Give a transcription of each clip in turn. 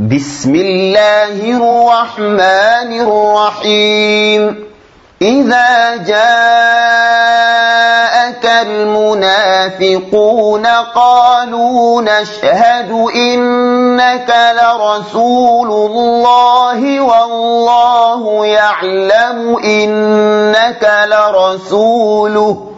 بسم الله الرحمن الرحيم إذا جاءك المنافقون قالوا نشهد إنك لرسول الله والله يعلم إنك لرسوله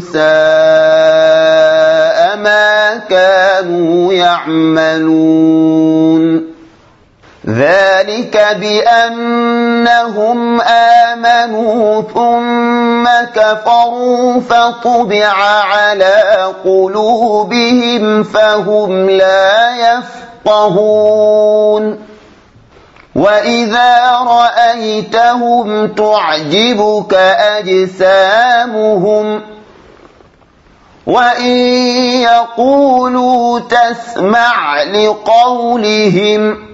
ساء ما كانوا يعملون. ذلك بأنهم آمنوا ثم كفروا فطبع على قلوبهم فهم لا يفقهون. وإذا رأيتهم تعجبك أجسامهم وإن يقولوا تسمع لقولهم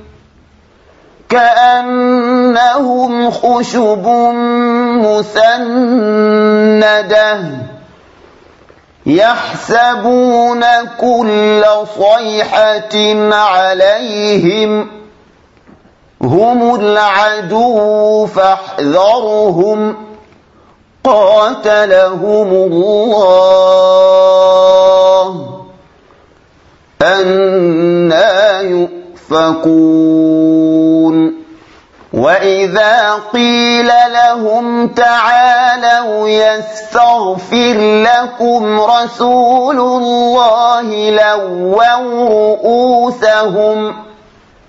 كأنهم خشب مسندة يحسبون كل صيحة عليهم هم العدو فاحذرهم قاتلهم الله أنا يؤفكون. وإذا قيل لهم تعالوا يستغفر لكم رسول الله لووا رؤوسهم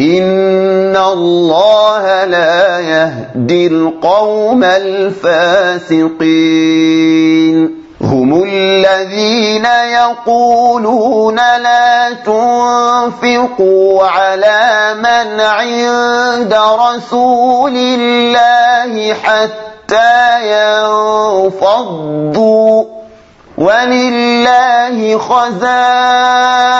إن الله لا يهدي القوم الفاسقين هم الذين يقولون لا تنفقوا على من عند رسول الله حتى ينفضوا ولله خزائن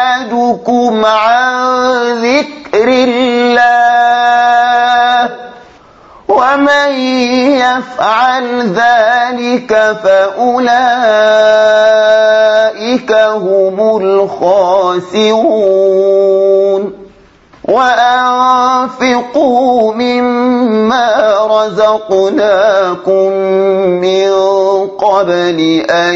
عن ذكر الله ومن يفعل ذلك فأولئك هم الخاسرون وأنفقوا مما رزقناكم من قبل أن